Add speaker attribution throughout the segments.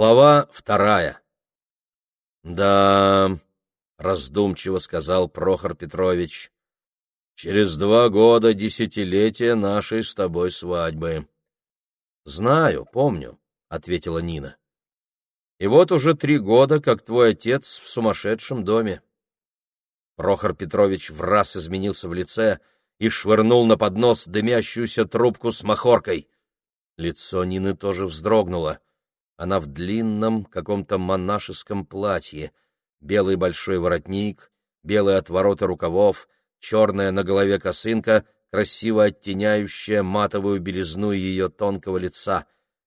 Speaker 1: Глава вторая. Да, раздумчиво сказал Прохор Петрович. Через два года десятилетия нашей с тобой свадьбы. Знаю, помню, ответила Нина. И вот уже три года, как твой отец в сумасшедшем доме. Прохор Петрович в раз изменился в лице и швырнул на поднос дымящуюся трубку с махоркой. Лицо Нины тоже вздрогнуло. Она в длинном каком-то монашеском платье, белый большой воротник, белые отвороты рукавов, черная на голове косынка, красиво оттеняющая матовую белизну ее тонкого лица,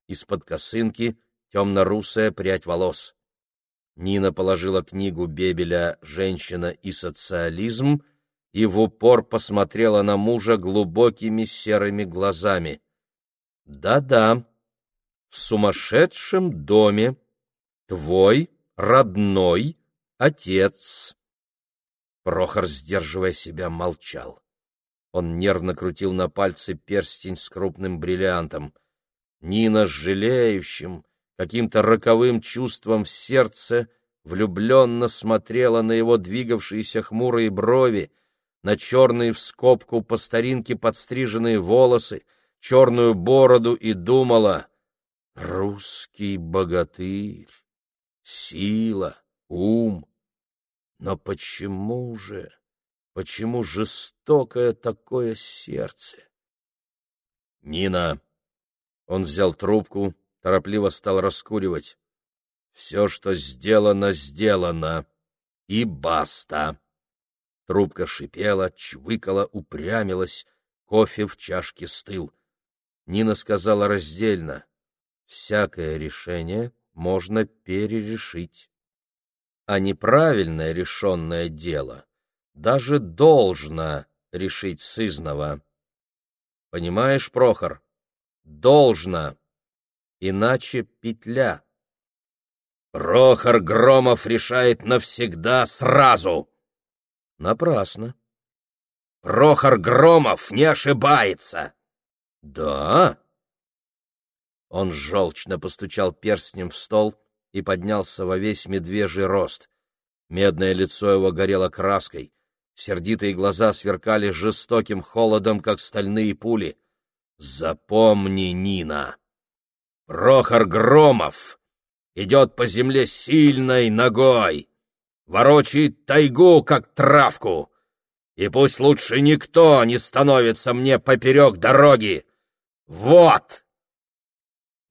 Speaker 1: из-под косынки темно-русая прядь волос. Нина положила книгу Бебеля «Женщина и социализм» и в упор посмотрела на мужа глубокими серыми глазами. «Да-да», в сумасшедшем доме твой родной отец. Прохор, сдерживая себя, молчал. Он нервно крутил на пальце перстень с крупным бриллиантом. Нина с жалеющим, каким-то роковым чувством в сердце влюбленно смотрела на его двигавшиеся хмурые брови, на черные в скобку по старинке подстриженные волосы, черную бороду и думала — Русский богатырь, сила, ум. Но почему же, почему жестокое такое сердце? Нина. Он взял трубку, торопливо стал раскуривать. Все, что сделано, сделано. И баста. Трубка шипела, чвыкала, упрямилась, кофе в чашке стыл. Нина сказала раздельно всякое решение можно перерешить. А неправильное решенное дело даже должно решить сызново. Понимаешь, Прохор? Должно. Иначе петля. Прохор Громов решает навсегда сразу. Напрасно. Прохор Громов не ошибается. Да? Он желчно постучал перстнем в стол и поднялся во весь медвежий рост. Медное лицо его горело краской, сердитые глаза сверкали жестоким холодом, как стальные пули. «Запомни, Нина! Прохор Громов идет по земле сильной ногой, ворочает тайгу, как травку, и пусть лучше никто не становится мне поперек дороги. Вот!»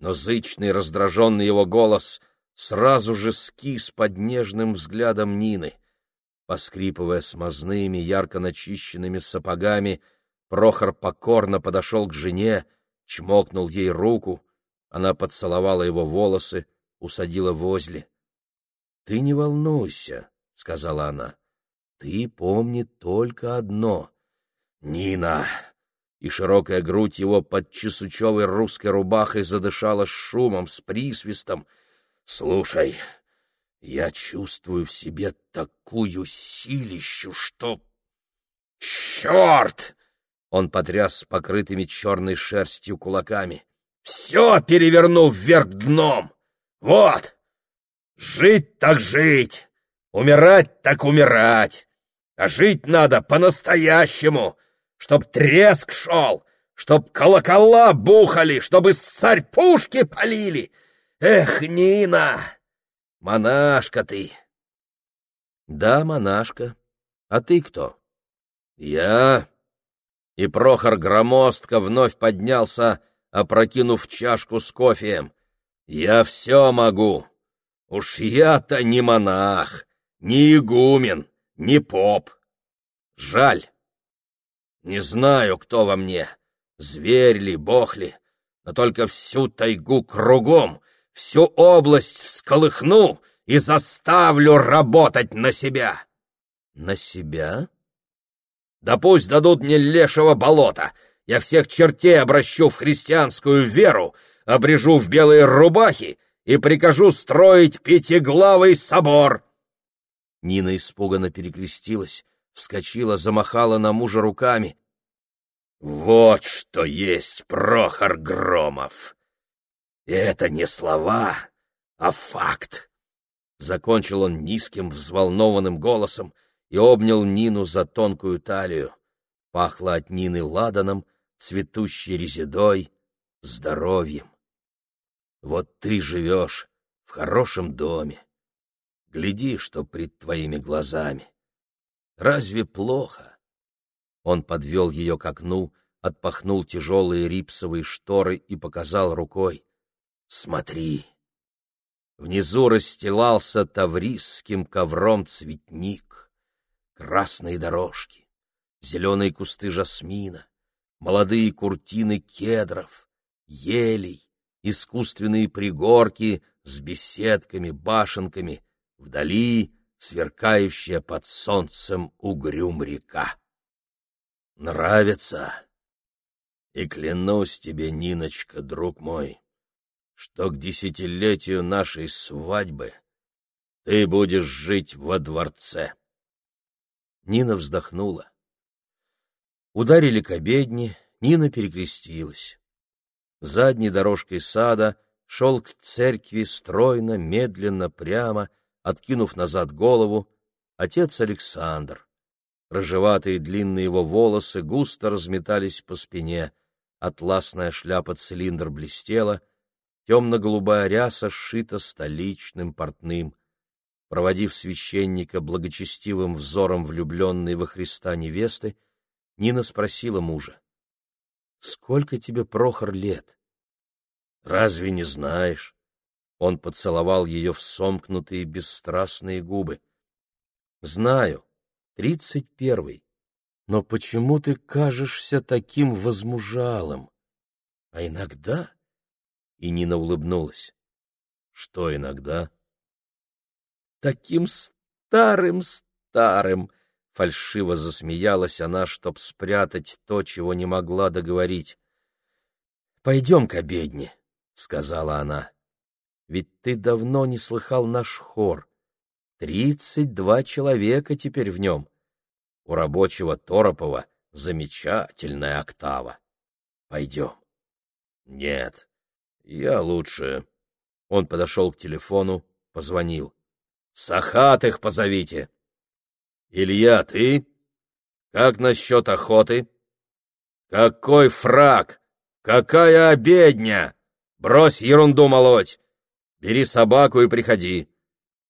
Speaker 1: Но зычный раздраженный его голос сразу же скис под нежным взглядом Нины. Поскрипывая смазными, ярко начищенными сапогами, Прохор покорно подошел к жене, чмокнул ей руку, она поцеловала его волосы, усадила возле. — Ты не волнуйся, — сказала она, — ты помни только одно. — Нина! И широкая грудь его под чесучевой русской рубахой задышала шумом, с присвистом. «Слушай, я чувствую в себе такую силищу, что... Черт!» Он потряс покрытыми черной шерстью кулаками. «Все переверну вверх дном! Вот! Жить так жить! Умирать так умирать! А жить надо по-настоящему!» Чтоб треск шел, чтоб колокола бухали, чтобы царь пушки полили. Эх, Нина, монашка ты! Да, монашка. А ты кто? Я. И Прохор громоздко вновь поднялся, опрокинув чашку с кофеем. Я все могу. Уж я-то не монах, не игумен, не поп. Жаль, не знаю, кто во мне, зверь ли, бог ли, но только всю тайгу кругом, всю область всколыхну и заставлю работать на себя. На себя? Да пусть дадут мне лешего болота, я всех чертей обращу в христианскую веру, обрежу в белые рубахи и прикажу строить пятиглавый собор. Нина испуганно перекрестилась, вскочила, замахала на мужа руками. «Вот что есть Прохор Громов! Это не слова, а факт. Закончил он низким, взволнованным голосом и обнял Нину за тонкую талию. Пахло от Нины ладаном, цветущей резидой, здоровьем. Вот ты живешь в хорошем доме. Гляди, что пред твоими глазами. Разве плохо? Он подвел ее к окну, отпахнул тяжелые рипсовые шторы и показал рукой. Смотри. Внизу расстилался таврисским ковром цветник, красные дорожки, зеленые кусты жасмина, молодые куртины кедров, елей, искусственные пригорки с беседками, башенками, вдали сверкающая под солнцем угрюм река. Нравится? И клянусь тебе, Ниночка, друг мой, что к десятилетию нашей свадьбы ты будешь жить во дворце. Нина вздохнула. Ударили к обедне, Нина перекрестилась. Задней дорожкой сада шел к церкви стройно, медленно, прямо, откинув назад голову, отец Александр. Рыжеватые длинные его волосы густо разметались по спине, атласная шляпа-цилиндр блестела, темно-голубая ряса сшита столичным портным. Проводив священника благочестивым взором влюбленной во Христа невесты, Нина спросила мужа. — Сколько тебе, Прохор, лет? — Разве не знаешь? Он поцеловал ее в сомкнутые бесстрастные губы. — Знаю, тридцать первый. Но почему ты кажешься таким возмужалым? А иногда... И Нина улыбнулась. — Что иногда? — Таким старым-старым! — фальшиво засмеялась она, чтоб спрятать то, чего не могла договорить. — Пойдем к обедне, — сказала она. — Ведь ты давно не слыхал наш хор. Тридцать два человека теперь в нем. У рабочего Торопова замечательная октава. Пойдем. — Нет, я лучше. Он подошел к телефону, позвонил. — Сахатых позовите. — Илья, ты? Как насчет охоты? — Какой фраг? Какая обедня? Брось ерунду молоть. Бери собаку и приходи.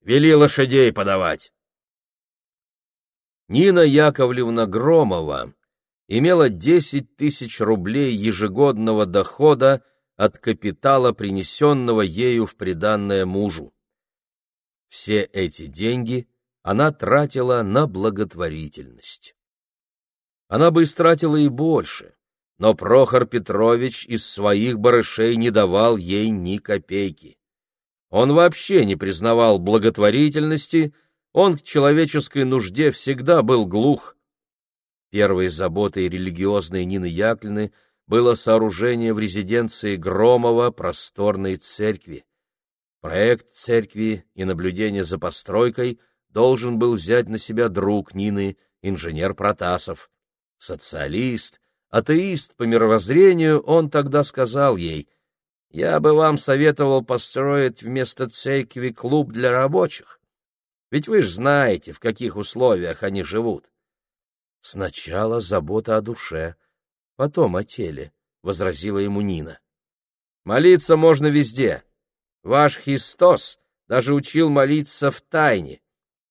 Speaker 1: Вели лошадей подавать. Нина Яковлевна Громова имела 10 тысяч рублей ежегодного дохода от капитала, принесенного ею в приданное мужу. Все эти деньги она тратила на благотворительность. Она бы истратила и больше, но Прохор Петрович из своих барышей не давал ей ни копейки. Он вообще не признавал благотворительности, он к человеческой нужде всегда был глух. Первой заботой религиозной Нины Яковлевны было сооружение в резиденции Громова просторной церкви. Проект церкви и наблюдение за постройкой должен был взять на себя друг Нины, инженер Протасов. Социалист, атеист по мировоззрению, он тогда сказал ей, «Я бы вам советовал построить вместо церкви клуб для рабочих. Ведь вы же знаете, в каких условиях они живут. Сначала забота о душе, потом о теле, — возразила ему Нина. Молиться можно везде. Ваш Христос даже учил молиться в тайне,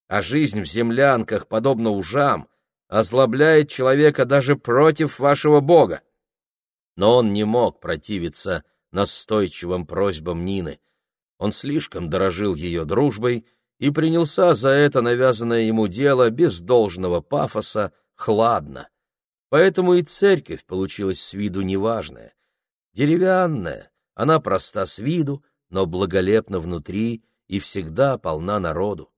Speaker 1: а жизнь в землянках, подобно ужам, озлобляет человека даже против вашего Бога. Но он не мог противиться настойчивым просьбам Нины. Он слишком дорожил ее дружбой и принялся за это навязанное ему дело без должного пафоса, хладно. Поэтому и церковь получилась с виду неважная. Деревянная, она проста с виду, но благолепна внутри и всегда полна народу.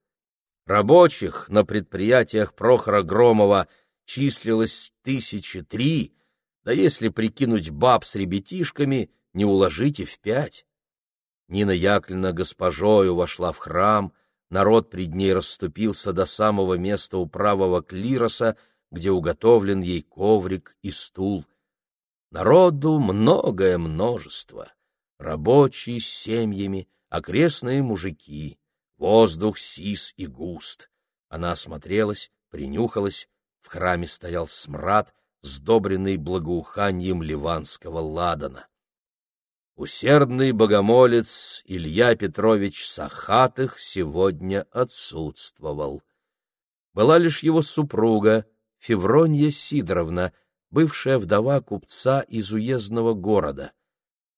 Speaker 1: Рабочих на предприятиях Прохора Громова числилось тысячи три, да если прикинуть баб с ребятишками, не уложите в пять. Нина Яковлевна госпожою вошла в храм — Народ пред ней расступился до самого места у правого клироса, где уготовлен ей коврик и стул. Народу многое множество. Рабочие с семьями, окрестные мужики, воздух сис и густ. Она осмотрелась, принюхалась, в храме стоял смрад, сдобренный благоуханием ливанского ладана. Усердный богомолец Илья Петрович Сахатых сегодня отсутствовал. Была лишь его супруга Февронья Сидоровна, бывшая вдова купца из уездного города.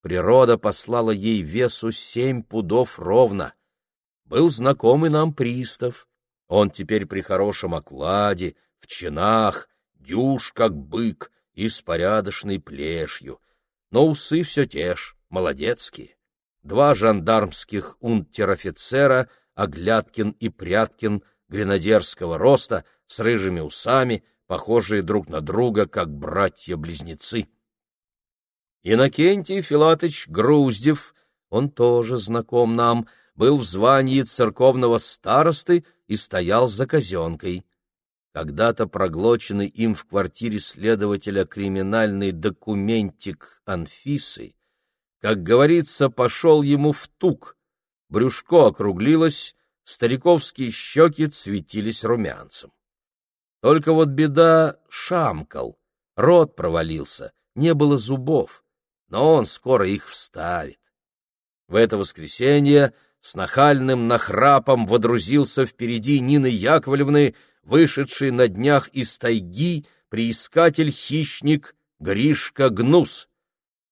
Speaker 1: Природа послала ей весу семь пудов ровно. Был знакомый нам пристав. Он теперь при хорошем окладе, в чинах, дюж как бык и с порядочной плешью. Но усы все те ж молодецкие. Два жандармских унтер-офицера, Огляткин и Пряткин, гренадерского роста, с рыжими усами, похожие друг на друга, как братья-близнецы. Иннокентий Филатыч Груздев, он тоже знаком нам, был в звании церковного старосты и стоял за казенкой когда-то проглоченный им в квартире следователя криминальный документик Анфисы, как говорится, пошел ему в тук, брюшко округлилось, стариковские щеки цветились румянцем. Только вот беда шамкал, рот провалился, не было зубов, но он скоро их вставит. В это воскресенье с нахальным нахрапом водрузился впереди Нины Яковлевны вышедший на днях из тайги приискатель-хищник Гришка Гнус.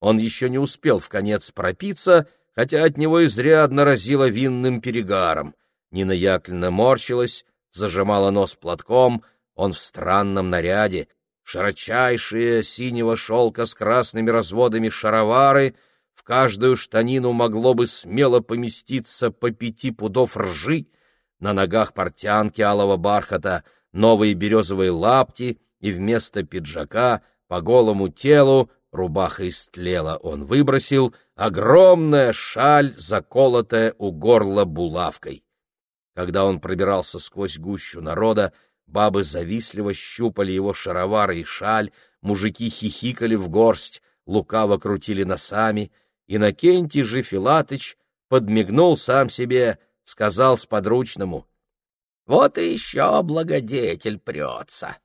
Speaker 1: Он еще не успел в конец пропиться, хотя от него изрядно разило винным перегаром. Нина Яковлевна морщилась, зажимала нос платком, он в странном наряде, широчайшие синего шелка с красными разводами шаровары, в каждую штанину могло бы смело поместиться по пяти пудов ржи, на ногах портянки алого бархата, новые березовые лапти, и вместо пиджака по голому телу рубаха истлела, он выбросил огромная шаль, заколотая у горла булавкой. Когда он пробирался сквозь гущу народа, бабы завистливо щупали его шаровары и шаль, мужики хихикали в горсть, лукаво крутили носами, Иннокентий же Филатыч подмигнул сам себе — сказал сподручному. — Вот и еще благодетель прется.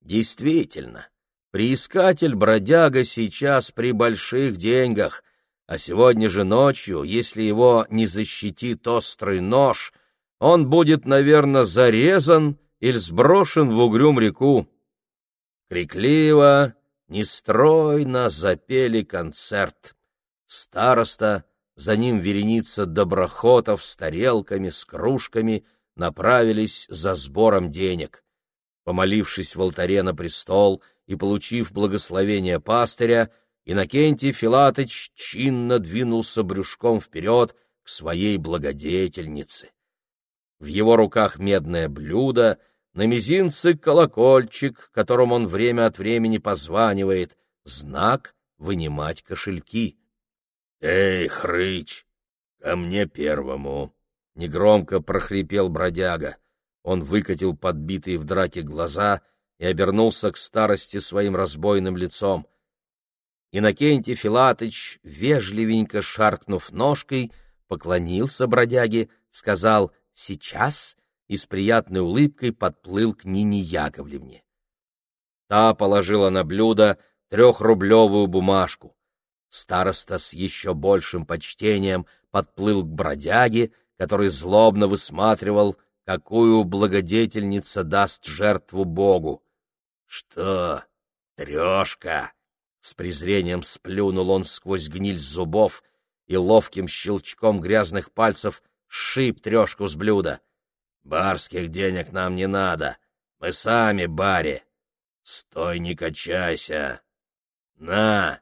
Speaker 1: Действительно, приискатель-бродяга сейчас при больших деньгах, а сегодня же ночью, если его не защитит острый нож, он будет, наверное, зарезан или сброшен в угрюм реку. Крикливо, нестройно запели концерт. Староста за ним вереница доброхотов с тарелками, с кружками направились за сбором денег. Помолившись в алтаре на престол и получив благословение пастыря, Иннокентий Филатыч чинно двинулся брюшком вперед к своей благодетельнице. В его руках медное блюдо, на мизинце колокольчик, которым он время от времени позванивает, знак — вынимать кошельки. «Эй, хрыч, ко мне первому!» — негромко прохрипел бродяга. Он выкатил подбитые в драке глаза и обернулся к старости своим разбойным лицом. Иннокентий Филатыч, вежливенько шаркнув ножкой, поклонился бродяге, сказал «сейчас» и с приятной улыбкой подплыл к Нине Яковлевне. Та положила на блюдо трехрублевую бумажку. Староста с еще большим почтением подплыл к бродяге, который злобно высматривал, какую благодетельница даст жертву Богу. — Что, трешка? — с презрением сплюнул он сквозь гниль зубов и ловким щелчком грязных пальцев шип трешку с блюда. — Барских денег нам не надо, мы сами баре. Стой, не качайся. На!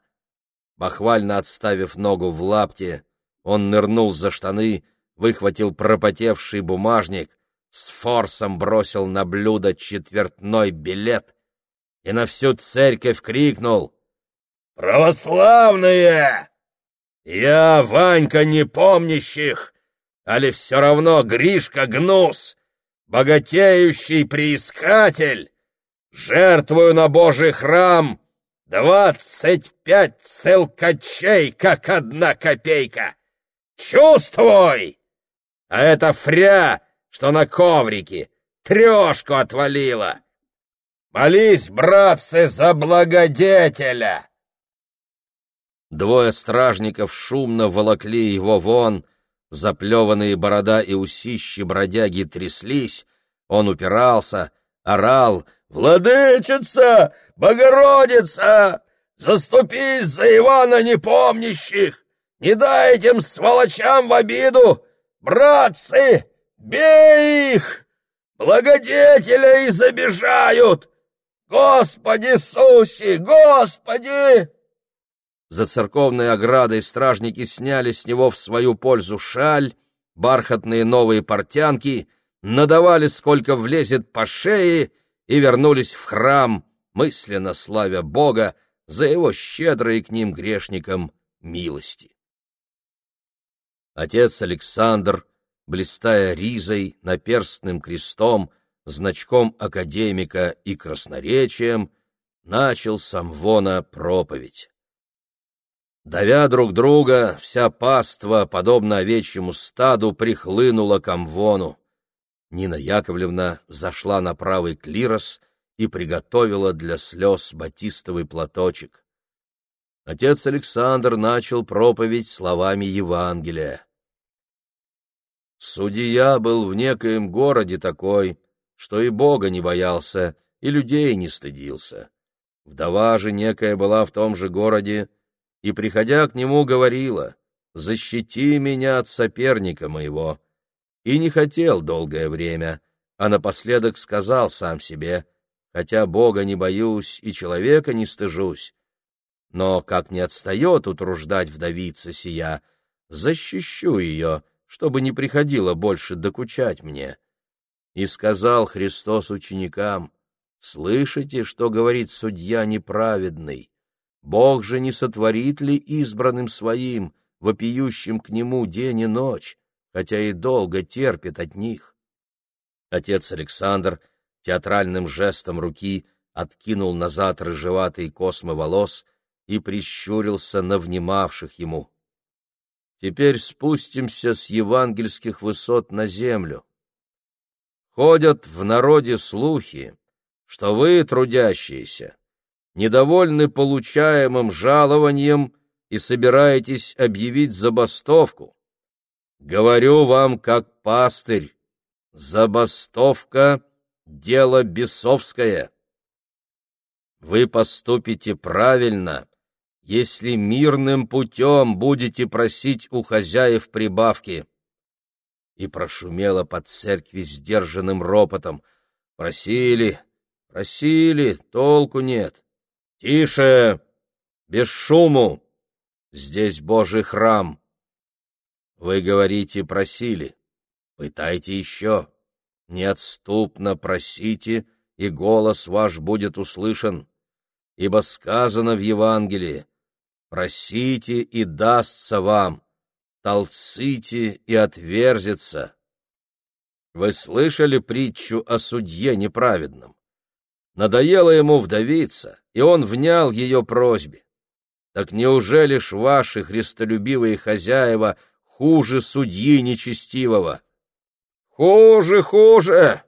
Speaker 1: Бахвально отставив ногу в лапте, он нырнул за штаны, выхватил пропотевший бумажник, с форсом бросил на блюдо четвертной билет и на всю церковь крикнул «Православные! Я Ванька непомнящих, али все равно Гришка Гнус, богатеющий приискатель, жертвую на Божий храм!» Двадцать пять целкачей, как одна копейка! чувствуй! А это фря, что на коврике, трешку отвалила. Молись, братцы, за благодетеля!» Двое стражников шумно волокли его вон, заплеванные борода и усищи бродяги тряслись, он упирался, орал «Владычица! Богородица! Заступись за Ивана непомнящих! Не дай этим сволочам в обиду! Братцы, бей их! Благодетеля и забежают! Господи Иисусе! Господи!» За церковной оградой стражники сняли с него в свою пользу шаль, бархатные новые портянки, надавали, сколько влезет по шее, и вернулись в храм, мысленно славя Бога за его щедрые к ним грешникам милости. Отец Александр, блистая ризой, наперстным крестом, значком академика и красноречием, начал самвона проповедь. Давя друг друга, вся паства, подобно овечьему стаду, прихлынула к Амвону. Нина Яковлевна зашла на правый клирос и приготовила для слез батистовый платочек. Отец Александр начал проповедь словами Евангелия. Судья был в некоем городе такой, что и Бога не боялся, и людей не стыдился. Вдова же некая была в том же городе, и, приходя к нему, говорила, «Защити меня от соперника моего». И не хотел долгое время, а напоследок сказал сам себе, «Хотя Бога не боюсь и человека не стыжусь, но как не отстает утруждать вдовица сия, защищу ее, чтобы не приходило больше докучать мне». И сказал Христос ученикам, «Слышите, что говорит судья неправедный? Бог же не сотворит ли избранным своим, вопиющим к нему день и ночь, хотя и долго терпит от них? Отец Александр театральным жестом руки откинул назад рыжеватые космы волос и прищурился на внимавших ему. Теперь спустимся с евангельских высот на землю. Ходят в народе слухи, что вы, трудящиеся, недовольны получаемым жалованием и собираетесь объявить забастовку. Говорю вам как пастырь, забастовка — дело бесовское. Вы поступите правильно, если мирным путем будете просить у хозяев прибавки. И прошумело под церкви сдержанным ропотом. Просили, просили, толку нет. «Тише! Без шуму! Здесь Божий храм!» Вы говорите, просили. Пытайте еще. Неотступно просите, и голос ваш будет услышан. Ибо сказано в Евангелии, просите, и дастся вам, толците, и отверзится. Вы слышали притчу о судье неправедном? Надоело ему вдовиться, и он внял ее просьбе. Так неужели ж ваши христолюбивые хозяева хуже судьи нечестивого? Хуже, хуже!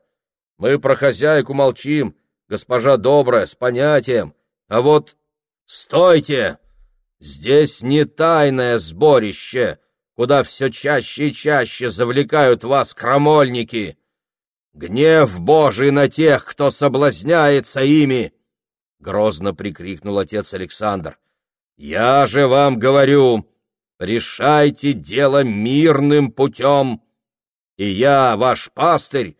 Speaker 1: Мы про хозяйку молчим, госпожа добрая, с понятием. А вот стойте! Здесь не тайное сборище, куда все чаще и чаще завлекают вас крамольники. Гнев Божий на тех, кто соблазняется ими! — грозно прикрикнул отец Александр. — Я же вам говорю, решайте дело мирным путем, и я, ваш пастырь,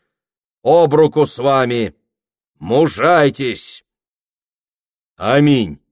Speaker 1: об руку с вами, мужайтесь. Аминь.